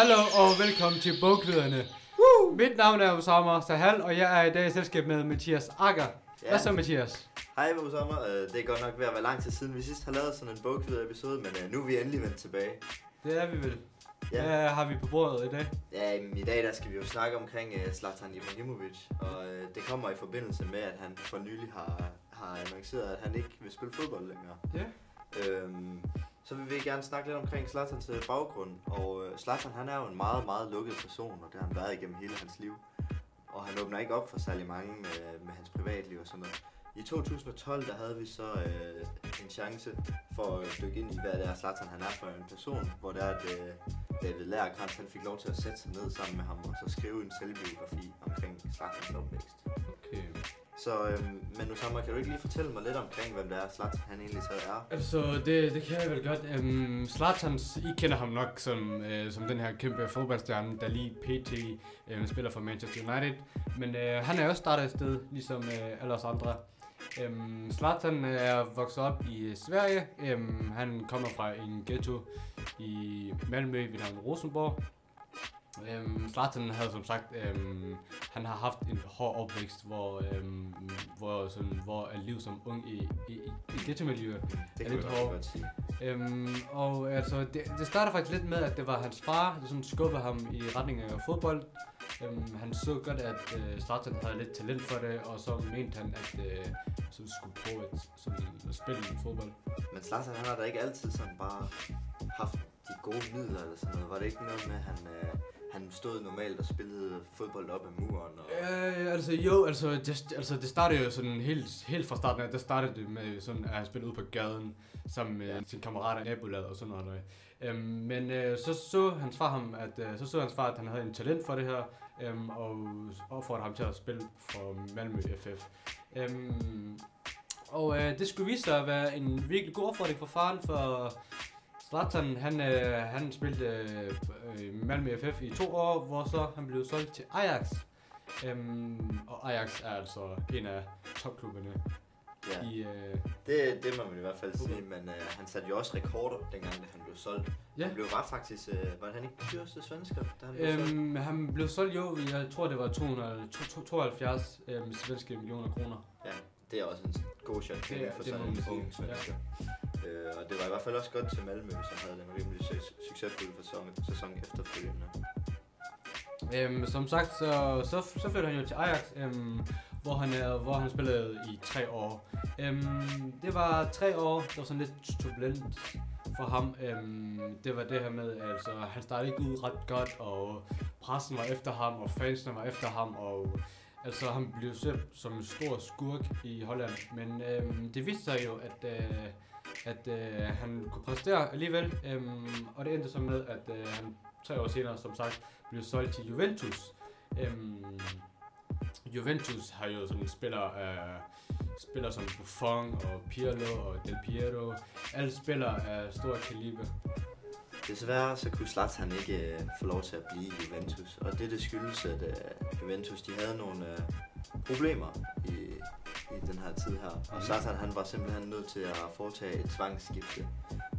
Hallo og velkommen til Bogklyderne. Mit navn er Osama Sahal, og jeg er i dag i selskab med Mathias Akker. Ja. Hvad så, Mathias? Hej Osama, Øh, det er godt nok ved at være lang tid siden vi sidst har lavet sådan en bogkvider episode, men øh, nu er vi endelig vendt tilbage. Det er vi vel. Ja. Hvad har vi på bordet i dag? Ja, i dag der skal vi jo snakke omkring uh, Zlatan Ibrahimovic, og uh, det kommer i forbindelse med, at han for nylig har, har annonceret, at han ikke vil spille fodbold længere. Ja. Øhm, så vil vi gerne snakke lidt omkring Zlatans baggrund, og uh, Zlatan han er jo en meget, meget lukket person, og det har han været igennem hele hans liv. Og han åbner ikke op for særlig mange med, med hans privatliv og sådan noget. I 2012 der havde vi så øh, en chance for at dykke ind i, hvad det er Zlatan han er for en person, hvor det er, at øh, David Lærkrantz han fik lov til at sætte sig ned sammen med ham og så skrive en selvbiografi omkring Zlatans opvækst. Okay. Så, øhm, men nu sammen, kan du ikke lige fortælle mig lidt omkring, hvem det er Zlatan han egentlig så er? Altså, det, det kan jeg vel godt. Øhm, Zlatan, I kender ham nok som, øh, som den her kæmpe fodboldstjerne, der lige pt. Øh, spiller for Manchester United. Men øh, han er også startet et sted, ligesom øh, alle os andre. Øhm, Zlatan øh, er vokset op i øh, Sverige. Øhm, han kommer fra en ghetto i Malmø ved navn Rosenborg. Um, Zlatan havde som sagt, um, han har haft en hård opvækst, hvor, um, hvor, sådan, hvor er liv som ung i, i, i, i ghetto-miljøet. Det Er lidt hårdt. Øhm, og altså, det, det starter faktisk lidt med, at det var hans far, der sådan skubbede ham i retning af fodbold. Øhm, han så godt, at øh, Zlatan havde lidt talent for det, og så mente han, at øh, så skulle prøve at, sådan, at spille fodbold. Men Zlatan han har da ikke altid sådan bare haft de gode midler eller sådan noget. Var det ikke noget med, at han, øh, han stod normalt og spillede fodbold op ad muren? Og... Øh, altså jo, altså det, altså det startede jo sådan helt, helt fra starten af, der startede det med sådan, at han spillede ud på gaden sammen med ja. sine kammerater i nabolaget og sådan noget. Øhm, men øh, så så hans far ham, at øh, så så hans far, at han havde en talent for det her, øhm, og opfordrede ham til at spille for Malmø FF. Øhm, og øh, det skulle vise sig at være en virkelig god opfordring for faren, for Zlatan, han, øh, han spillede øh, i Malmø FF i to år, hvor så han blev solgt til Ajax. Øhm, og Ajax er altså en af topklubberne Ja, i... Øh, det, det må man i hvert fald sige, men øh, han satte jo også rekorder, dengang da han blev solgt. Ja. Han blev var faktisk, øh, var han ikke dyreste svensker, da han blev solgt? øhm, han blev solgt jo, jeg tror det var 200, to- to- 72 øhm, svenske millioner kroner. Ja, det er også en god er- for sådan en ung svensker. Øh, og det var i hvert fald også godt til Malmø, som havde den rimelig su- succesfulde sæson, sæson efterfølgende. Øhm, som sagt, så, så, så flyttede han jo til Ajax, øhm, hvor, han, er, hvor han spillede i tre år. Øhm, det var tre år, der var sådan lidt turbulent for ham. Øhm, det var det her med, altså han startede ikke ud ret godt, og pressen var efter ham, og fansene var efter ham, og altså han blev set som en stor skurk i Holland. Men øhm, det viste sig jo, at, øh, at øh, han kunne præstere alligevel, øhm, og det endte så med, at øh, han tre år senere, som sagt, blev solgt til Juventus. Øhm, Juventus har jo sådan spillere øh, spillere som Buffon og Pirlo og Del Piero. Alle spillere af stor kaliber. Desværre så kunne Zlatan ikke øh, få lov til at blive i Juventus, og det, det skyldes, at øh, Juventus de havde nogle øh, problemer i, i den her tid her. Og. Zlatan han var simpelthen nødt til at foretage et tvangsskifte,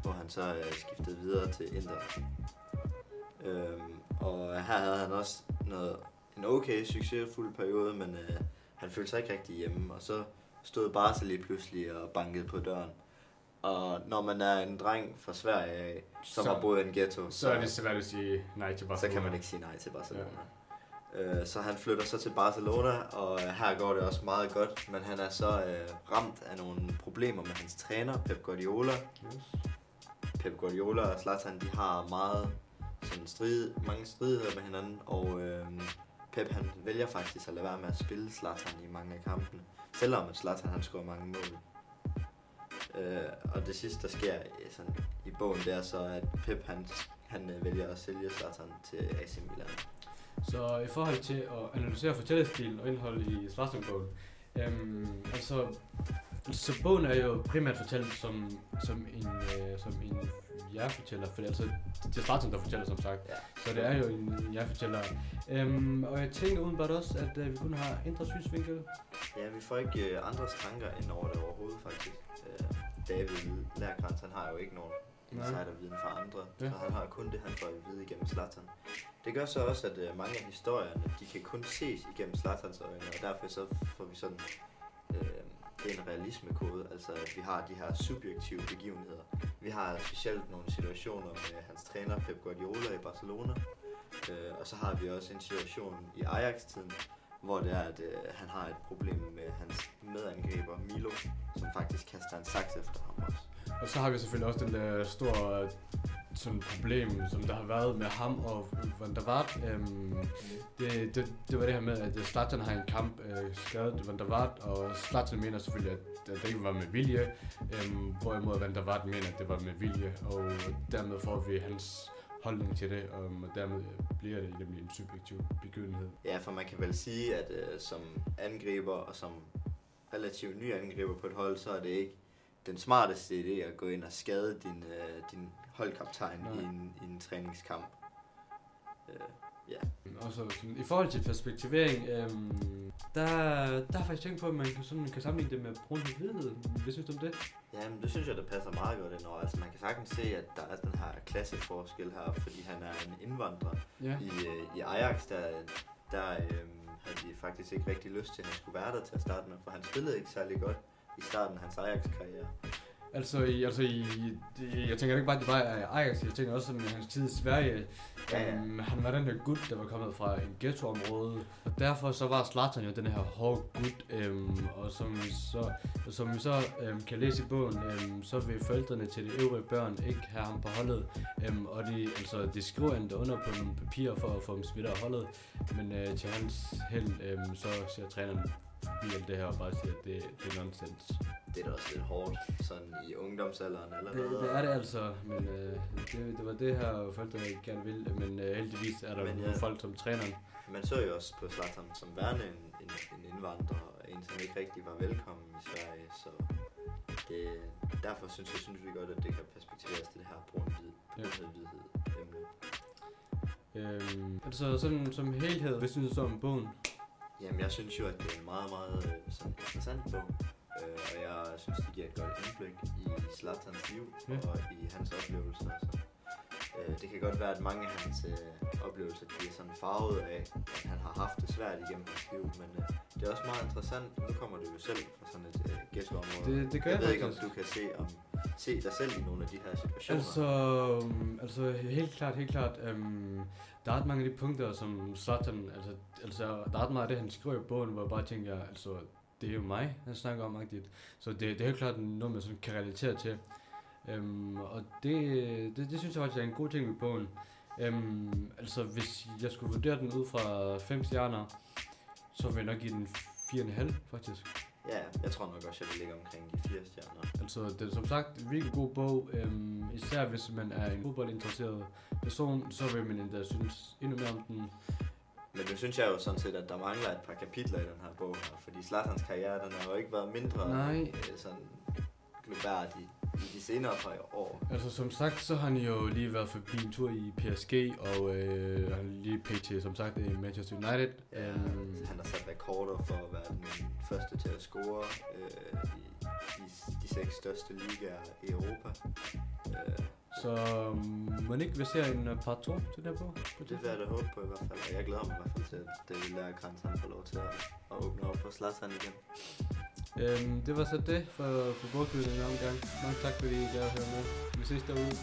hvor han så øh, skiftede videre til Inter. Øhm, og her havde han også noget, en okay succesfuld periode, men øh, han følte sig ikke rigtig hjemme, og så stod Barca lige pludselig og bankede på døren. Og når man er en dreng fra Sverige som Så- har boet i en ghetto, Så er det svært at sige nej til så Barcelona. kan man ikke sige nej til Barcelona. Ja. Øh, så han flytter så til Barcelona, og øh, her går det også meget godt, men han er så øh, ramt af nogle problemer med hans træner, Pep Guardiola. Yes. Pep Guardiola og Zlatan, de har meget sådan strid, mange stridigheder med hinanden, og øh, Pep han vælger faktisk at lade være med at spille Zlatan i mange af kampene, selvom Zlatan han scorer mange mål. Øh, og det sidste, der sker øh, sådan, i bogen, det er så, at Pep han, han øh, vælger at sælge Zlatan til AC Milan. Så i forhold til at analysere fortællestil og indhold i Zlatan-bogen, øhm, altså, så bogen er jo primært fortalt som, som en, øh, som en jeg-fortæller, for altså, det er Zlatan, der fortæller som sagt, Ja. så det er jo en jeg-fortæller. Øhm, og jeg tænker udenbart også, at øh, vi kun har indre synsvinkel. Ja, vi får ikke øh, andres tanker ind over det overhovedet, faktisk. Øh, David Lærkrantz, han har jo ikke nogen. Insiderviden fra andre. Ja. Så han har kun det, han får at vide igennem Zlatan. Det gør så også, at øh, mange af historierne, de kan kun ses igennem Zlatans øjne, og derfor så får vi sådan øh, det er en realismekode, altså at vi har de her subjektive begivenheder. Vi har specielt nogle situationer med hans træner Pep Guardiola i Barcelona, øh, og så har vi også en situation i Ajax-tiden, hvor det er, at øh, han har et problem med hans medangriber Milo, som faktisk kaster en saks efter ham også. Og så har vi selvfølgelig også den der store sådan problem, som der har været med ham og Van der Vaart. Øhm, det, det, det var det her med, at Zlatan har en kamp øh, skadet Van der Vaart, og Zlatan mener selvfølgelig, at, at det ikke var med vilje, øhm, hvorimod Van der Vaart mener, at det var med vilje, og dermed får vi hans holdning til det, øhm, og dermed bliver det nemlig en subjektiv begyndelse. Ja, for man kan vel sige, at øh, som angriber og som relativt ny angriber på et hold, så er det ikke den smarteste idé at gå ind og skade din, øh, din holdkaptajn Nej. i en, i en træningskamp. Øh, ja. Og så i forhold til perspektivering, øhm, der, der har faktisk tænkt på, at man kan, sådan, kan sammenligne det med brun hvidhed. Hvad synes du om det? Jamen, det synes jeg, der passer meget godt ind over. Altså, man kan sagtens se, at der er den her klasseforskel her, fordi han er en indvandrer. Ja. I, øh, i Ajax, der, der øh, havde de faktisk ikke rigtig lyst til, at han skulle være der til at starte med, for han spillede ikke særlig godt i starten af hans Ajax-karriere. Altså, i, altså i, det, jeg tænker ikke bare, at det bare er Ajax, jeg tænker også i hans tid i Sverige. Ja, ja. Um, han var den der gut, der var kommet fra en ghettoområde, og derfor så var Zlatan jo den her hårde gut, um, og som vi så, som vi så um, kan læse i bogen, um, så vil forældrene til de øvrige børn ikke have ham på holdet, um, og de, altså, de skriver endda under på nogle papirer for at få ham smidt af holdet, men uh, til hans held, um, så siger træneren forbi alt det her og bare siger, at det, det er nonsens. Det er da også lidt hårdt, sådan i ungdomsalderen allerede. Det, det er det altså, men øh, det, det var det her forældre gerne vil, men øh, heldigvis er der Men ja. nogle folk som træneren. Man så jo også på Zlatan som værende en, en, en indvandrer, og en som ikke rigtig var velkommen i Sverige, så det, derfor synes jeg, synes vi godt, at det kan perspektiveres til det her brun-hvid, Ja. brun-hvid emne. Øhm, altså sådan som helhed, hvad synes du om bogen? Jamen, jeg synes jo, at det er en meget, meget øh, sådan interessant bog. Øh, og jeg synes, det giver et godt indblik i Zlatans liv Ja. og i hans oplevelser. Så, øh, det kan godt være, at mange af hans øh, oplevelser de er sådan farvet af, at han har haft det svært igennem hans liv. Men øh, det er også meget interessant. Nu kommer du jo selv fra sådan et øh, ghettoområde. Det, det gør jeg jeg, ved ikke, om du kan se, om, se dig selv i nogle af de her situationer. Altså, øhm, altså helt klart, helt klart. Øhm, der er ret mange af de punkter, som Zlatan, altså, altså der er ret meget af det, han skriver i bogen, hvor jeg bare tænker, altså, det er jo mig, han snakker om, rigtigt. Så det, det er helt klart noget, man sådan kan relatere til. Øhm, og det, det, det synes jeg faktisk er en god ting ved bogen. Øhm, altså, hvis jeg skulle vurdere den ud fra 5 stjerner, så vil jeg nok give den 4,5 faktisk. Ja, jeg tror nok også, jeg vil ligge omkring de fire stjerner. Altså, det er som sagt en virkelig god bog, øhm, især hvis man er en fodboldinteresseret person, så vil man endda synes endnu mere om den. Men nu synes jeg jo sådan set, at der mangler et par kapitler i den her bog her, fordi Zlatans karriere, den har jo ikke været mindre Nej. øh, sådan globalt i, de senere par år. Altså, som sagt, så har han jo lige været forbi en tur i PSG, og øh, han lige pt. som sagt i Manchester United. Ja, Øhm, han har sat rekorder for at være den første til at score øh, i, i de seks største ligaer i Europa. Øh, så um, må ikke vi ser en uh, part 2 til den bog? på det vil jeg da håbe på i hvert fald, og jeg glæder mig i hvert fald til, at David Lærkrans han får lov til at, at åbne op for Zlatan igen. Øhm, det var så det for, for bogbygningen i omgang. Mange tak, fordi I gad at høre med. Vi ses derude.